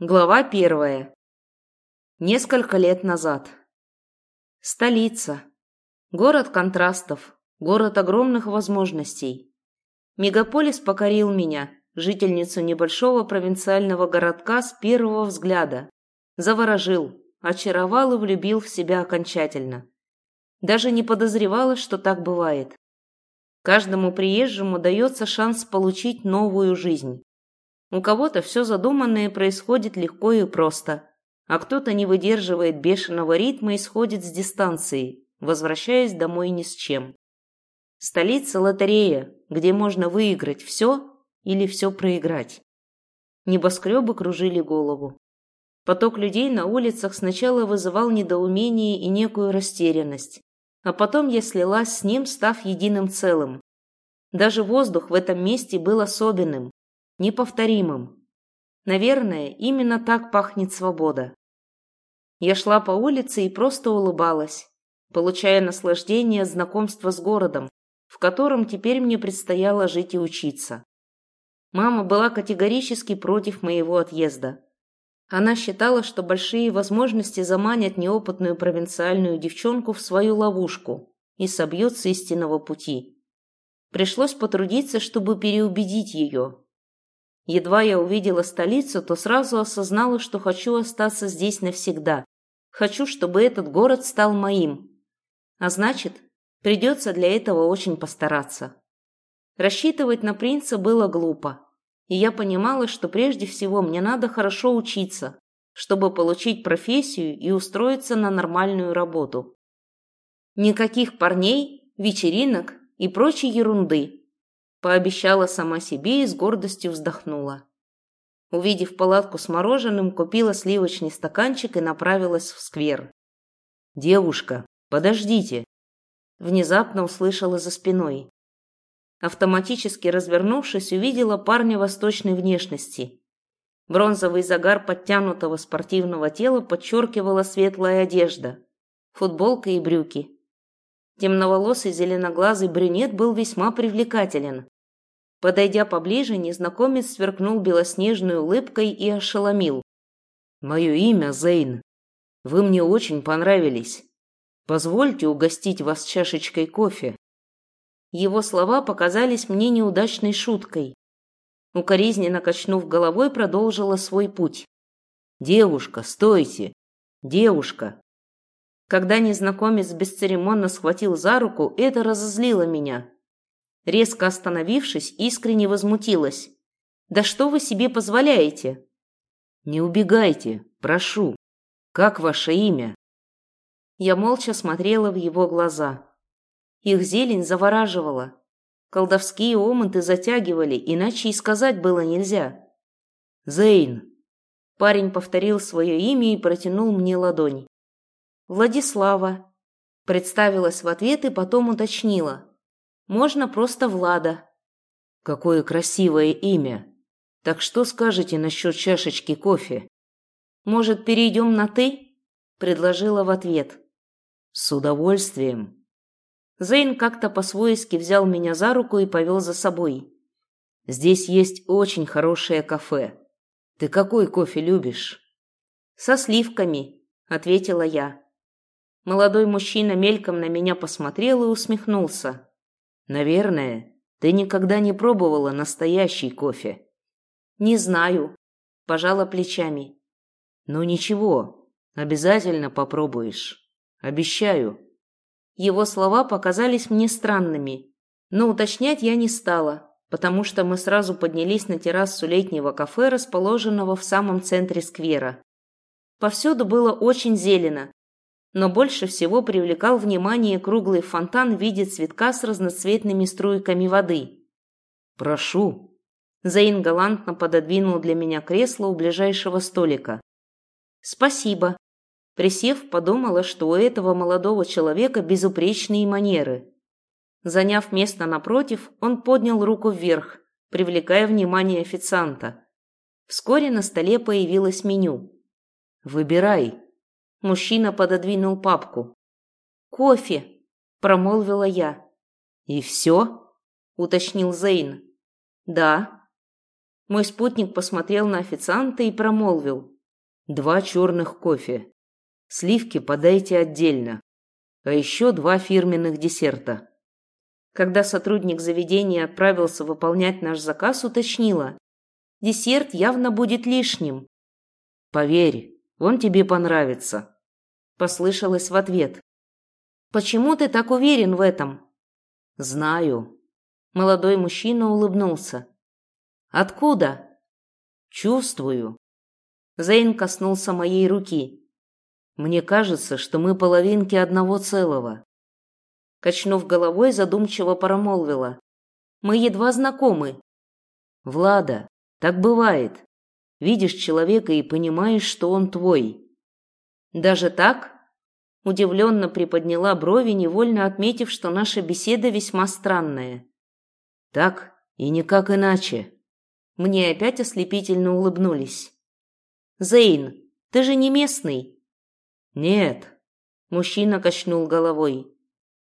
Глава первая. Несколько лет назад. Столица. Город контрастов. Город огромных возможностей. Мегаполис покорил меня, жительницу небольшого провинциального городка с первого взгляда. Заворожил, очаровал и влюбил в себя окончательно. Даже не подозревала, что так бывает. Каждому приезжему дается шанс получить новую жизнь. У кого-то все задуманное происходит легко и просто, а кто-то не выдерживает бешеного ритма и сходит с дистанции, возвращаясь домой ни с чем. Столица – лотерея, где можно выиграть все или все проиграть. Небоскребы кружили голову. Поток людей на улицах сначала вызывал недоумение и некую растерянность, а потом я слилась с ним, став единым целым. Даже воздух в этом месте был особенным, неповторимым. Наверное, именно так пахнет свобода. Я шла по улице и просто улыбалась, получая наслаждение от знакомства с городом, в котором теперь мне предстояло жить и учиться. Мама была категорически против моего отъезда. Она считала, что большие возможности заманят неопытную провинциальную девчонку в свою ловушку и собьют с истинного пути. Пришлось потрудиться, чтобы переубедить ее, Едва я увидела столицу, то сразу осознала, что хочу остаться здесь навсегда. Хочу, чтобы этот город стал моим. А значит, придется для этого очень постараться. Рассчитывать на принца было глупо. И я понимала, что прежде всего мне надо хорошо учиться, чтобы получить профессию и устроиться на нормальную работу. Никаких парней, вечеринок и прочей ерунды, Пообещала сама себе и с гордостью вздохнула. Увидев палатку с мороженым, купила сливочный стаканчик и направилась в сквер. «Девушка, подождите!» Внезапно услышала за спиной. Автоматически развернувшись, увидела парня восточной внешности. Бронзовый загар подтянутого спортивного тела подчеркивала светлая одежда, футболка и брюки. Темноволосый зеленоглазый брюнет был весьма привлекателен. Подойдя поближе, незнакомец сверкнул белоснежной улыбкой и ошеломил. «Мое имя Зейн. Вы мне очень понравились. Позвольте угостить вас чашечкой кофе». Его слова показались мне неудачной шуткой. Укоризненно качнув головой, продолжила свой путь. «Девушка, стойте! Девушка!» Когда незнакомец бесцеремонно схватил за руку, это разозлило меня. Резко остановившись, искренне возмутилась. «Да что вы себе позволяете?» «Не убегайте, прошу. Как ваше имя?» Я молча смотрела в его глаза. Их зелень завораживала. Колдовские омуты затягивали, иначе и сказать было нельзя. «Зейн!» Парень повторил свое имя и протянул мне ладонь. «Владислава!» Представилась в ответ и потом уточнила. Можно просто Влада. Какое красивое имя. Так что скажете насчет чашечки кофе? Может, перейдем на «ты»? Предложила в ответ. С удовольствием. Зейн как-то по-свойски взял меня за руку и повел за собой. Здесь есть очень хорошее кафе. Ты какой кофе любишь? Со сливками, ответила я. Молодой мужчина мельком на меня посмотрел и усмехнулся. Наверное, ты никогда не пробовала настоящий кофе. Не знаю, пожала плечами. Ну ничего, обязательно попробуешь. Обещаю. Его слова показались мне странными, но уточнять я не стала, потому что мы сразу поднялись на террасу летнего кафе, расположенного в самом центре сквера. Повсюду было очень зелено, но больше всего привлекал внимание круглый фонтан в виде цветка с разноцветными струйками воды. «Прошу». Заин галантно пододвинул для меня кресло у ближайшего столика. «Спасибо». Присев, подумала, что у этого молодого человека безупречные манеры. Заняв место напротив, он поднял руку вверх, привлекая внимание официанта. Вскоре на столе появилось меню. «Выбирай», Мужчина пододвинул папку. «Кофе», – промолвила я. «И все?» – уточнил Зейн. «Да». Мой спутник посмотрел на официанта и промолвил. «Два черных кофе. Сливки подайте отдельно. А еще два фирменных десерта». Когда сотрудник заведения отправился выполнять наш заказ, уточнила. «Десерт явно будет лишним». «Поверь, он тебе понравится», – послышалось в ответ. «Почему ты так уверен в этом?» «Знаю». Молодой мужчина улыбнулся. «Откуда?» «Чувствую». Зейн коснулся моей руки. «Мне кажется, что мы половинки одного целого». Качнув головой, задумчиво промолвила. «Мы едва знакомы». «Влада, так бывает. Видишь человека и понимаешь, что он твой». «Даже так?» Удивленно приподняла брови, невольно отметив, что наша беседа весьма странная. «Так и никак иначе». Мне опять ослепительно улыбнулись. «Зейн, ты же не местный?» «Нет», – мужчина качнул головой.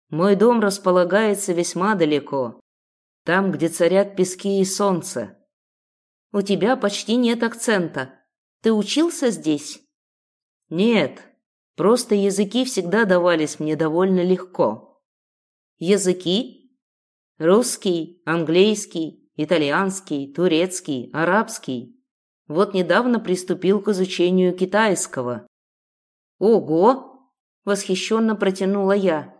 «Мой дом располагается весьма далеко, там, где царят пески и солнце». «У тебя почти нет акцента. Ты учился здесь?» «Нет, просто языки всегда давались мне довольно легко». «Языки?» «Русский, английский, итальянский, турецкий, арабский. Вот недавно приступил к изучению китайского. Ого! Восхищенно протянула я.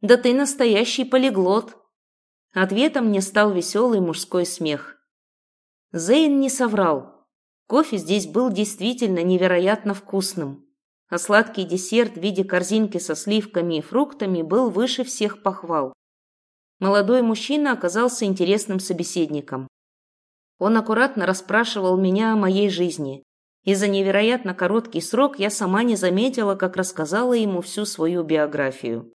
Да ты настоящий полиглот. Ответом мне стал веселый мужской смех. Зейн не соврал. Кофе здесь был действительно невероятно вкусным, а сладкий десерт в виде корзинки со сливками и фруктами был выше всех похвал. Молодой мужчина оказался интересным собеседником. Он аккуратно расспрашивал меня о моей жизни. И за невероятно короткий срок я сама не заметила, как рассказала ему всю свою биографию.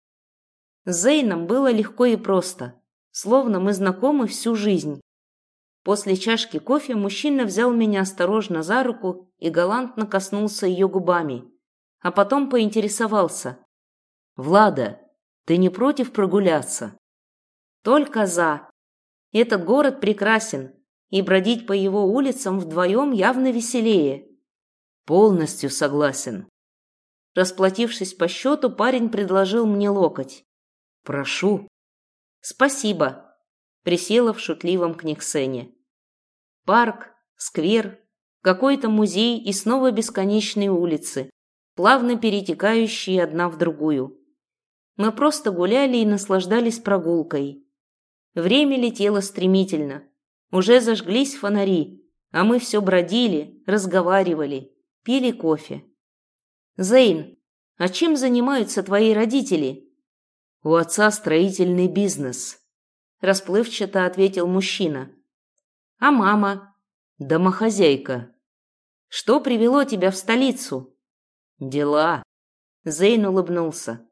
С Зейном было легко и просто, словно мы знакомы всю жизнь. После чашки кофе мужчина взял меня осторожно за руку и галантно коснулся ее губами, а потом поинтересовался. «Влада, ты не против прогуляться?» Только за. Этот город прекрасен, и бродить по его улицам вдвоем явно веселее. Полностью согласен. Расплатившись по счету, парень предложил мне локоть. Прошу. Спасибо. Присела в шутливом книгсене. Парк, сквер, какой-то музей и снова бесконечные улицы, плавно перетекающие одна в другую. Мы просто гуляли и наслаждались прогулкой. Время летело стремительно. Уже зажглись фонари, а мы все бродили, разговаривали, пили кофе. «Зейн, а чем занимаются твои родители?» «У отца строительный бизнес», – расплывчато ответил мужчина. «А мама?» «Домохозяйка». «Что привело тебя в столицу?» «Дела». Зейн улыбнулся.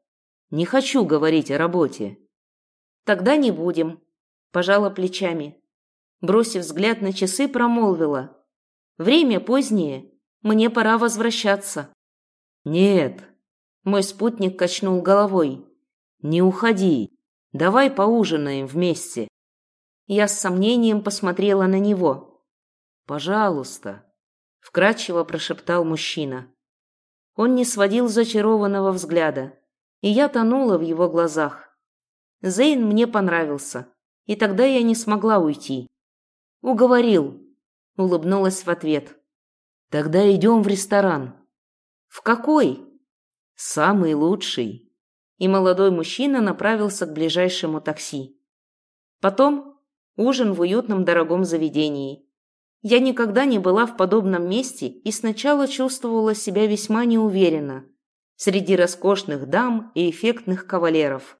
«Не хочу говорить о работе». «Тогда не будем пожала плечами. Бросив взгляд на часы, промолвила. «Время позднее. Мне пора возвращаться». «Нет», – мой спутник качнул головой. «Не уходи. Давай поужинаем вместе». Я с сомнением посмотрела на него. «Пожалуйста», – вкрадчиво прошептал мужчина. Он не сводил зачарованного взгляда, и я тонула в его глазах. Зейн мне понравился и тогда я не смогла уйти. «Уговорил», – улыбнулась в ответ. «Тогда идем в ресторан». «В какой?» «Самый лучший». И молодой мужчина направился к ближайшему такси. Потом ужин в уютном дорогом заведении. Я никогда не была в подобном месте и сначала чувствовала себя весьма неуверенно среди роскошных дам и эффектных кавалеров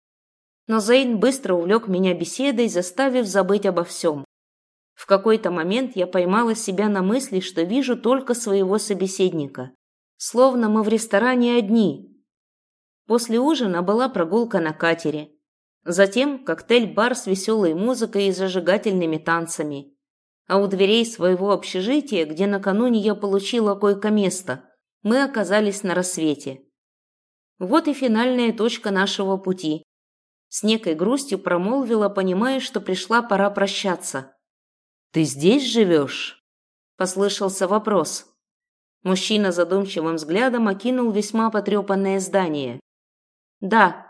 но Зейн быстро увлек меня беседой, заставив забыть обо всем. В какой-то момент я поймала себя на мысли, что вижу только своего собеседника. Словно мы в ресторане одни. После ужина была прогулка на катере. Затем коктейль-бар с веселой музыкой и зажигательными танцами. А у дверей своего общежития, где накануне я получила койко-место, мы оказались на рассвете. Вот и финальная точка нашего пути. С некой грустью промолвила, понимая, что пришла пора прощаться. «Ты здесь живешь?» – послышался вопрос. Мужчина задумчивым взглядом окинул весьма потрепанное здание. «Да,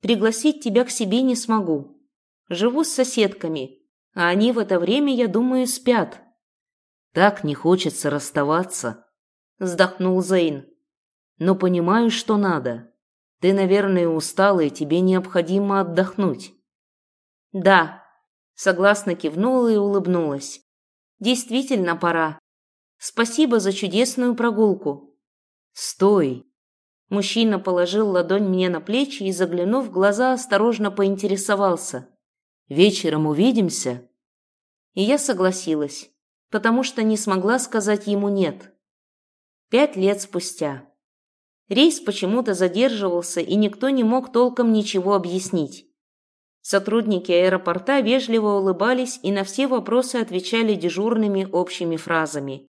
пригласить тебя к себе не смогу. Живу с соседками, а они в это время, я думаю, спят». «Так не хочется расставаться», – вздохнул Зейн. «Но понимаю, что надо. Ты, наверное, устала, и тебе необходимо отдохнуть». «Да», – согласно кивнула и улыбнулась. «Действительно пора. Спасибо за чудесную прогулку». «Стой!» Мужчина положил ладонь мне на плечи и, заглянув в глаза, осторожно поинтересовался. «Вечером увидимся?» И я согласилась, потому что не смогла сказать ему «нет». Пять лет спустя. Рейс почему-то задерживался, и никто не мог толком ничего объяснить. Сотрудники аэропорта вежливо улыбались и на все вопросы отвечали дежурными общими фразами.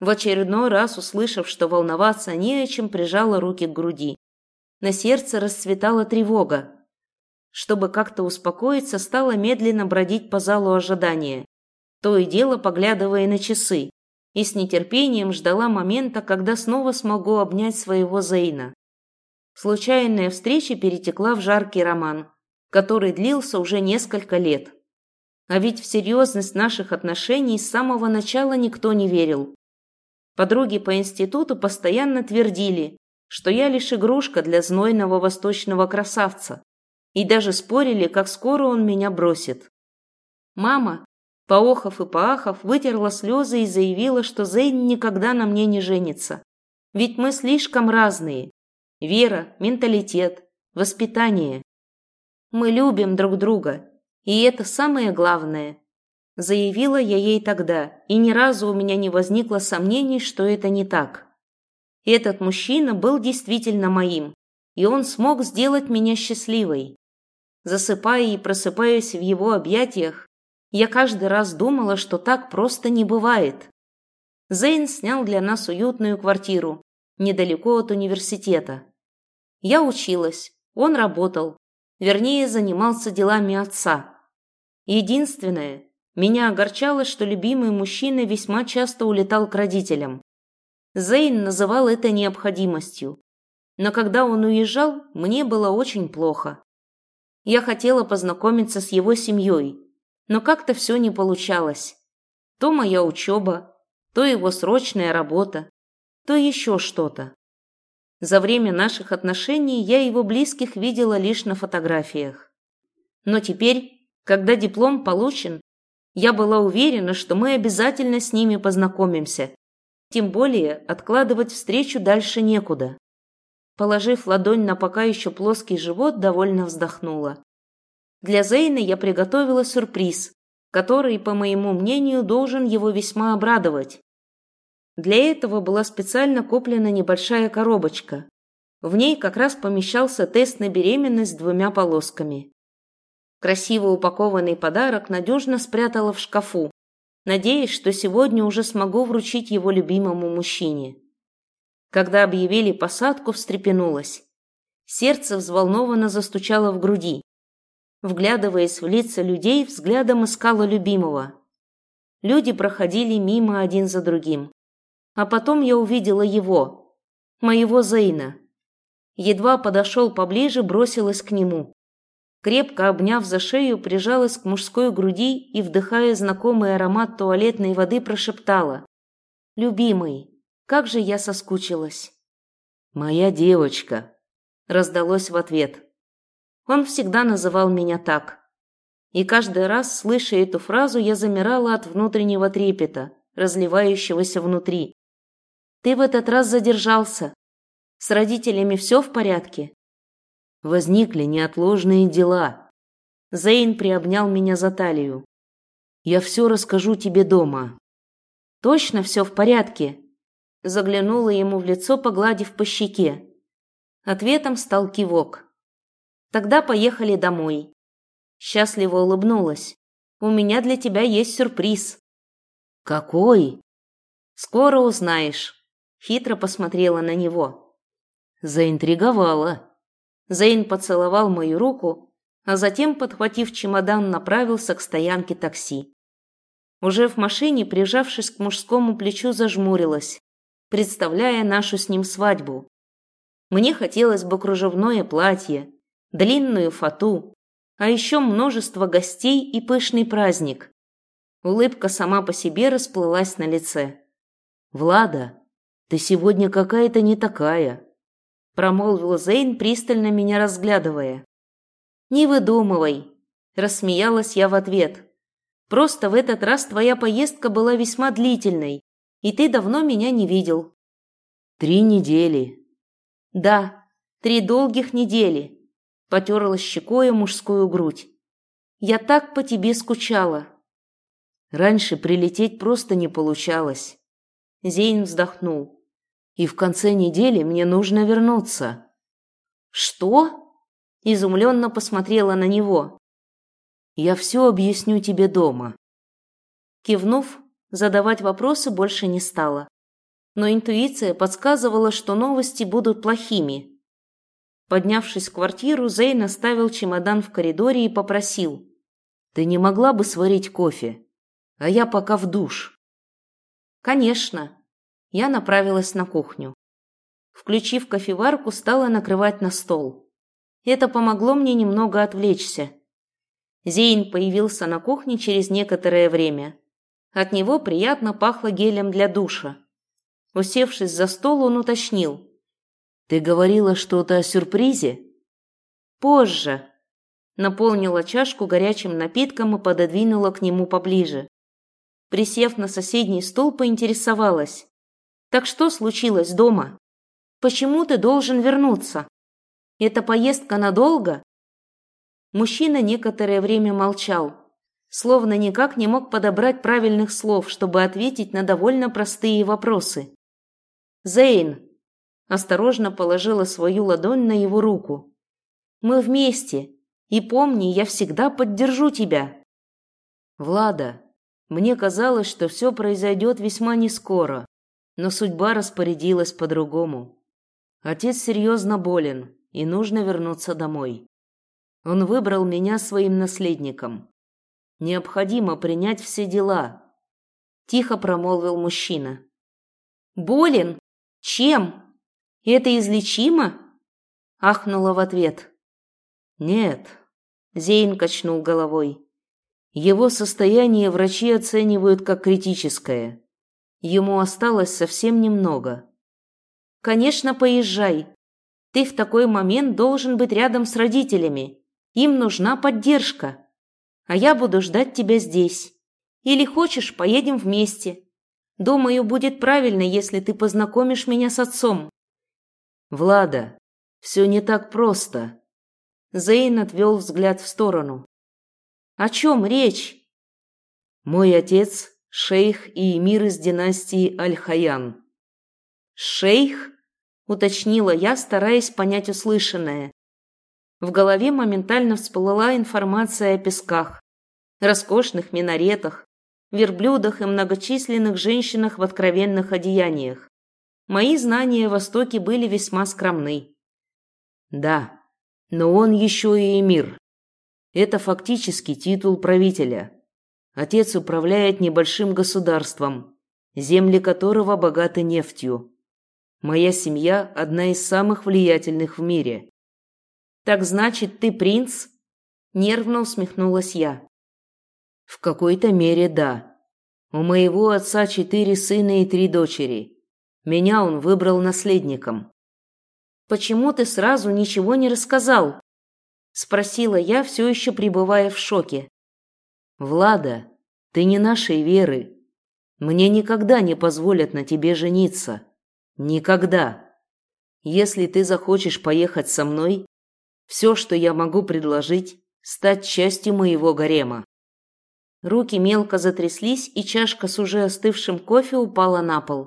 В очередной раз, услышав, что волноваться не о чем, прижала руки к груди. На сердце расцветала тревога. Чтобы как-то успокоиться, стала медленно бродить по залу ожидания, то и дело поглядывая на часы, и с нетерпением ждала момента, когда снова смогу обнять своего Зейна. Случайная встреча перетекла в жаркий роман – который длился уже несколько лет. А ведь в серьезность наших отношений с самого начала никто не верил. Подруги по институту постоянно твердили, что я лишь игрушка для знойного восточного красавца, и даже спорили, как скоро он меня бросит. Мама, поохов и поахов, вытерла слезы и заявила, что Зейн никогда на мне не женится. Ведь мы слишком разные. Вера, менталитет, воспитание. Мы любим друг друга, и это самое главное. Заявила я ей тогда, и ни разу у меня не возникло сомнений, что это не так. Этот мужчина был действительно моим, и он смог сделать меня счастливой. Засыпая и просыпаясь в его объятиях, я каждый раз думала, что так просто не бывает. Зейн снял для нас уютную квартиру, недалеко от университета. Я училась, он работал, вернее, занимался делами отца. Единственное, меня огорчало, что любимый мужчина весьма часто улетал к родителям. Зейн называл это необходимостью. Но когда он уезжал, мне было очень плохо. Я хотела познакомиться с его семьей, но как-то все не получалось. То моя учеба, то его срочная работа, то еще что-то. За время наших отношений я его близких видела лишь на фотографиях. Но теперь, когда диплом получен, я была уверена, что мы обязательно с ними познакомимся. Тем более откладывать встречу дальше некуда. Положив ладонь на пока еще плоский живот, довольно вздохнула. Для Зейна я приготовила сюрприз, который, по моему мнению, должен его весьма обрадовать. Для этого была специально куплена небольшая коробочка. В ней как раз помещался тест на беременность с двумя полосками. Красиво упакованный подарок надежно спрятала в шкафу, надеясь, что сегодня уже смогу вручить его любимому мужчине. Когда объявили посадку, встрепенулась. Сердце взволнованно застучало в груди. Вглядываясь в лица людей, взглядом искала любимого. Люди проходили мимо один за другим. А потом я увидела его, моего Зейна. Едва подошел поближе, бросилась к нему. Крепко обняв за шею, прижалась к мужской груди и, вдыхая знакомый аромат туалетной воды, прошептала. «Любимый, как же я соскучилась!» «Моя девочка!» – раздалось в ответ. Он всегда называл меня так. И каждый раз, слыша эту фразу, я замирала от внутреннего трепета, разливающегося внутри. Ты в этот раз задержался. С родителями все в порядке? Возникли неотложные дела. Зейн приобнял меня за талию. Я все расскажу тебе дома. Точно все в порядке? Заглянула ему в лицо, погладив по щеке. Ответом стал кивок. Тогда поехали домой. Счастливо улыбнулась. У меня для тебя есть сюрприз. Какой? Скоро узнаешь. Хитро посмотрела на него. Заинтриговала. Зейн поцеловал мою руку, а затем, подхватив чемодан, направился к стоянке такси. Уже в машине, прижавшись к мужскому плечу, зажмурилась, представляя нашу с ним свадьбу. Мне хотелось бы кружевное платье, длинную фату, а еще множество гостей и пышный праздник. Улыбка сама по себе расплылась на лице. «Влада, ты сегодня какая-то не такая», – промолвил Зейн, пристально меня разглядывая. «Не выдумывай», – рассмеялась я в ответ. «Просто в этот раз твоя поездка была весьма длительной, и ты давно меня не видел». «Три недели». «Да, три долгих недели», – потерла щекой мужскую грудь. «Я так по тебе скучала». Раньше прилететь просто не получалось. Зейн вздохнул. «И в конце недели мне нужно вернуться». «Что?» Изумленно посмотрела на него. «Я все объясню тебе дома». Кивнув, задавать вопросы больше не стала. Но интуиция подсказывала, что новости будут плохими. Поднявшись в квартиру, Зейн оставил чемодан в коридоре и попросил. «Ты не могла бы сварить кофе? А я пока в душ». Конечно. Я направилась на кухню. Включив кофеварку, стала накрывать на стол. Это помогло мне немного отвлечься. Зейн появился на кухне через некоторое время. От него приятно пахло гелем для душа. Усевшись за стол, он уточнил. «Ты говорила что-то о сюрпризе?» «Позже». Наполнила чашку горячим напитком и пододвинула к нему поближе. Присев на соседний стол, поинтересовалась. «Так что случилось дома? Почему ты должен вернуться? Эта поездка надолго?» Мужчина некоторое время молчал, словно никак не мог подобрать правильных слов, чтобы ответить на довольно простые вопросы. «Зейн!» Осторожно положила свою ладонь на его руку. «Мы вместе, и помни, я всегда поддержу тебя!» «Влада!» Мне казалось, что все произойдет весьма нескоро, но судьба распорядилась по-другому. Отец серьезно болен, и нужно вернуться домой. Он выбрал меня своим наследником. Необходимо принять все дела. Тихо промолвил мужчина. Болен? Чем? Это излечимо? Ахнула в ответ. Нет. Зейн качнул головой. Его состояние врачи оценивают как критическое. Ему осталось совсем немного. Конечно, поезжай. Ты в такой момент должен быть рядом с родителями. Им нужна поддержка. А я буду ждать тебя здесь. Или хочешь, поедем вместе. Думаю, будет правильно, если ты познакомишь меня с отцом. Влада, все не так просто. Зейн отвел взгляд в сторону. О чем речь? Мой отец – шейх и эмир из династии Аль-Хаян. Шейх? Уточнила я, стараясь понять услышанное. В голове моментально всплыла информация о песках, роскошных минаретах, верблюдах и многочисленных женщинах в откровенных одеяниях. Мои знания о Востоке были весьма скромны. Да, но он еще и эмир. Это фактически титул правителя. Отец управляет небольшим государством, земли которого богаты нефтью. Моя семья – одна из самых влиятельных в мире. «Так значит, ты принц?» – нервно усмехнулась я. «В какой-то мере да. У моего отца четыре сына и три дочери. Меня он выбрал наследником». «Почему ты сразу ничего не рассказал?» Спросила я, все еще пребывая в шоке. «Влада, ты не нашей веры. Мне никогда не позволят на тебе жениться. Никогда. Если ты захочешь поехать со мной, все, что я могу предложить, стать частью моего гарема». Руки мелко затряслись, и чашка с уже остывшим кофе упала на пол.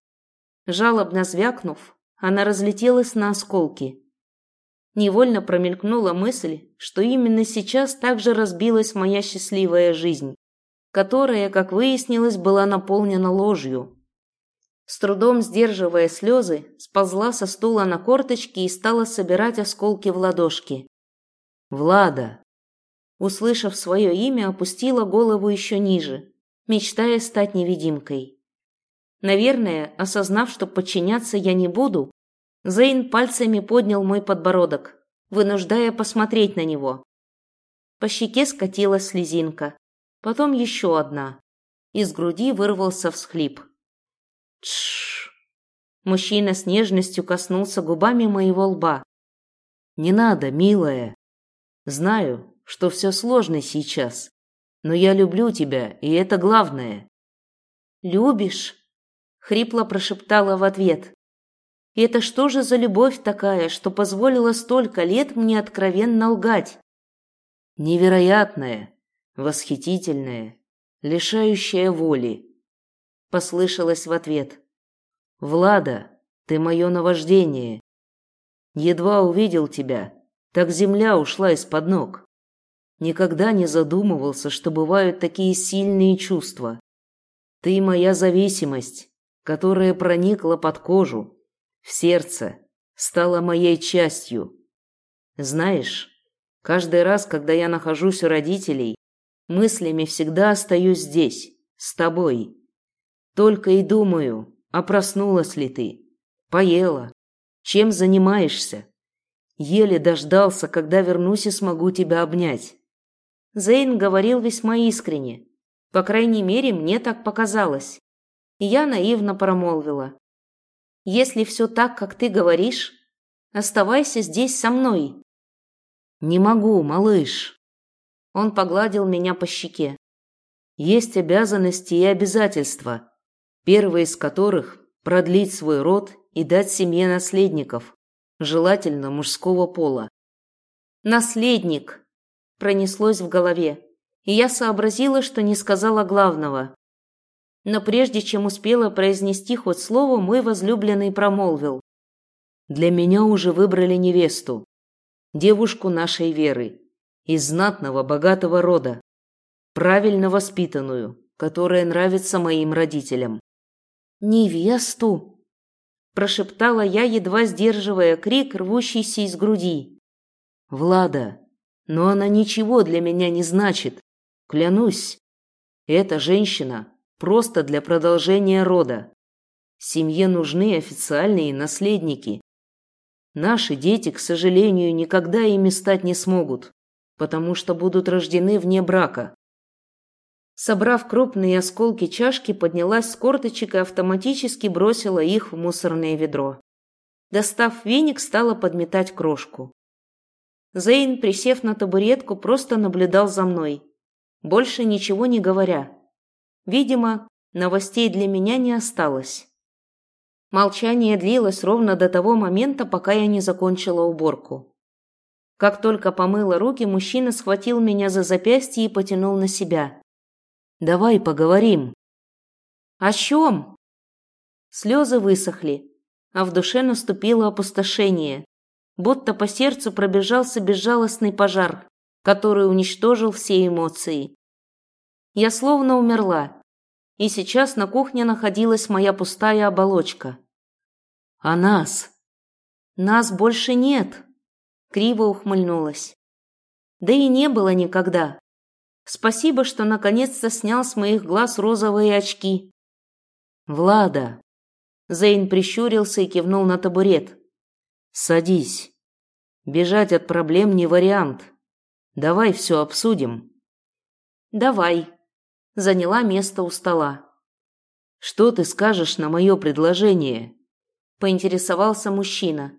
Жалобно звякнув, она разлетелась на осколки. Невольно промелькнула мысль, что именно сейчас также разбилась моя счастливая жизнь, которая, как выяснилось, была наполнена ложью. С трудом сдерживая слезы, сползла со стула на корточки и стала собирать осколки в ладошки. «Влада!» Услышав свое имя, опустила голову еще ниже. мечтая стать невидимкой. Наверное, осознав, что подчиняться я не буду, Зейн пальцами поднял мой подбородок, вынуждая посмотреть на него. По щеке скатилась слезинка, потом еще одна. Из груди вырвался всхлип. Тш. Мужчина с нежностью коснулся губами моего лба. Не надо, милая. Знаю, что все сложно сейчас, но я люблю тебя, и это главное. Любишь? Хрипло прошептала в ответ. И это что же за любовь такая, что позволила столько лет мне откровенно лгать? Невероятная, восхитительная, лишающая воли. Послышалось в ответ. Влада, ты мое наваждение. Едва увидел тебя, так земля ушла из-под ног. Никогда не задумывался, что бывают такие сильные чувства. Ты моя зависимость, которая проникла под кожу, в сердце, стала моей частью. Знаешь, каждый раз, когда я нахожусь у родителей, мыслями всегда остаюсь здесь, с тобой. Только и думаю, а проснулась ли ты, поела, чем занимаешься. Еле дождался, когда вернусь и смогу тебя обнять. Зейн говорил весьма искренне. По крайней мере, мне так показалось. И я наивно промолвила. Если все так, как ты говоришь, оставайся здесь со мной. Не могу, малыш. Он погладил меня по щеке. Есть обязанности и обязательства, первый из которых – продлить свой род и дать семье наследников, желательно мужского пола. «Наследник!» – пронеслось в голове, и я сообразила, что не сказала главного. Но прежде чем успела произнести хоть слово, мой возлюбленный промолвил. «Для меня уже выбрали невесту, девушку нашей веры, из знатного богатого рода, правильно воспитанную, которая нравится моим родителям». «Невесту!» – прошептала я, едва сдерживая крик, рвущийся из груди. «Влада, но она ничего для меня не значит, клянусь. Эта женщина просто для продолжения рода. Семье нужны официальные наследники. Наши дети, к сожалению, никогда ими стать не смогут, потому что будут рождены вне брака. Собрав крупные осколки чашки, поднялась с корточек и автоматически бросила их в мусорное ведро. Достав веник, стала подметать крошку. Зейн, присев на табуретку, просто наблюдал за мной, больше ничего не говоря. Видимо, новостей для меня не осталось. Молчание длилось ровно до того момента, пока я не закончила уборку. Как только помыла руки, мужчина схватил меня за запястье и потянул на себя. «Давай поговорим». «О чем?» Слезы высохли, а в душе наступило опустошение, будто по сердцу пробежался безжалостный пожар, который уничтожил все эмоции. Я словно умерла, и сейчас на кухне находилась моя пустая оболочка. А нас? Нас больше нет, криво ухмыльнулась. Да и не было никогда. Спасибо, что наконец-то снял с моих глаз розовые очки. Влада. Зейн прищурился и кивнул на табурет. Садись. Бежать от проблем не вариант. Давай все обсудим. Давай заняла место у стола. «Что ты скажешь на мое предложение?» – поинтересовался мужчина.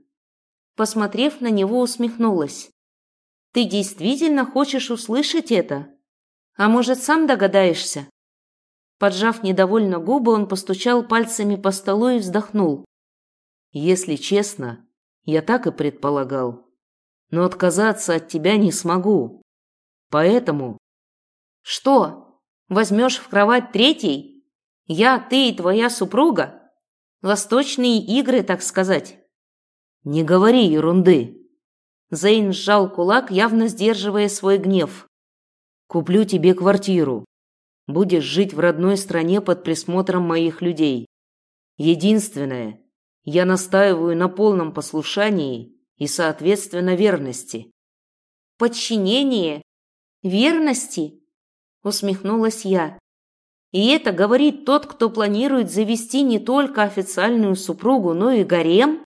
Посмотрев на него, усмехнулась. «Ты действительно хочешь услышать это? А может, сам догадаешься?» Поджав недовольно губы, он постучал пальцами по столу и вздохнул. «Если честно, я так и предполагал. Но отказаться от тебя не смогу. Поэтому...» «Что?» Возьмешь в кровать третий? Я, ты и твоя супруга? Восточные игры, так сказать. Не говори ерунды. Зейн сжал кулак, явно сдерживая свой гнев. Куплю тебе квартиру. Будешь жить в родной стране под присмотром моих людей. Единственное, я настаиваю на полном послушании и, соответственно, верности. Подчинение? Верности? Усмехнулась я. И это говорит тот, кто планирует завести не только официальную супругу, но и гарем?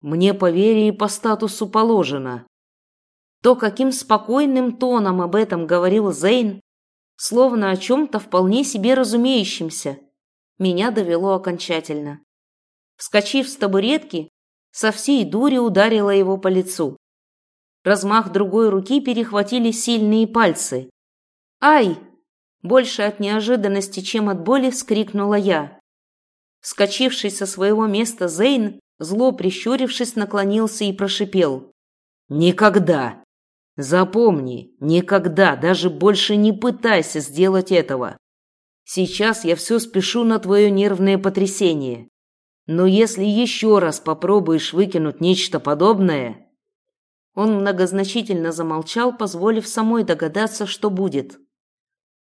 Мне по вере и по статусу положено. То, каким спокойным тоном об этом говорил Зейн, словно о чем-то вполне себе разумеющемся, меня довело окончательно. Вскочив с табуретки, со всей дури ударила его по лицу. Размах другой руки перехватили сильные пальцы. «Ай!» Больше от неожиданности, чем от боли, вскрикнула я. Вскочивший со своего места Зейн, зло прищурившись, наклонился и прошипел. «Никогда! Запомни, никогда, даже больше не пытайся сделать этого. Сейчас я все спешу на твое нервное потрясение. Но если еще раз попробуешь выкинуть нечто подобное...» Он многозначительно замолчал, позволив самой догадаться, что будет.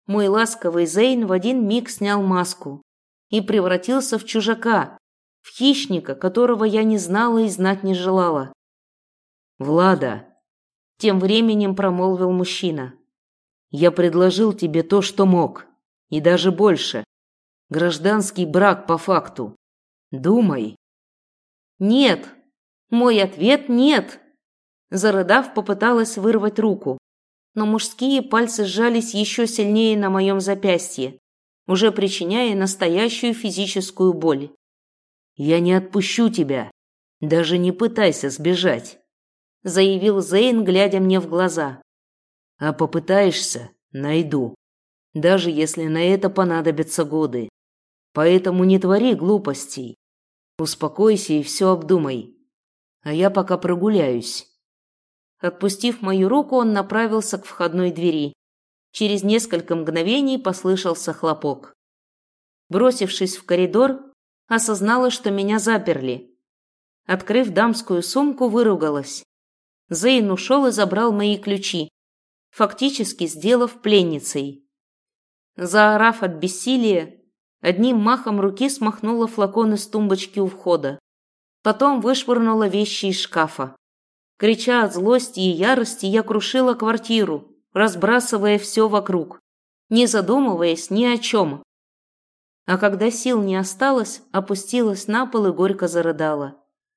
Мой ласковый Зейн в один миг снял маску и превратился в чужака, в хищника, которого я не знала и знать не желала. «Влада!» – тем временем промолвил мужчина. «Я предложил тебе то, что мог, и даже больше. Гражданский брак по факту. Думай». «Нет!» Мой ответ – нет. Зарыдав, попыталась вырвать руку но мужские пальцы сжались еще сильнее на моем запястье, уже причиняя настоящую физическую боль. «Я не отпущу тебя. Даже не пытайся сбежать», – заявил Зейн, глядя мне в глаза. «А попытаешься – найду, даже если на это понадобятся годы. Поэтому не твори глупостей. Успокойся и все обдумай. А я пока прогуляюсь». Отпустив мою руку, он направился к входной двери. Через несколько мгновений послышался хлопок. Бросившись в коридор, осознала, что меня заперли. Открыв дамскую сумку, выругалась. Зейн ушел и забрал мои ключи, фактически сделав пленницей. Заорав от бессилия, одним махом руки смахнула флакон из тумбочки у входа. Потом вышвырнула вещи из шкафа. Крича от злости и ярости, я крушила квартиру, разбрасывая все вокруг, не задумываясь ни о чем. А когда сил не осталось, опустилась на пол и горько зарыдала,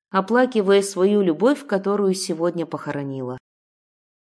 оплакивая свою любовь, которую сегодня похоронила.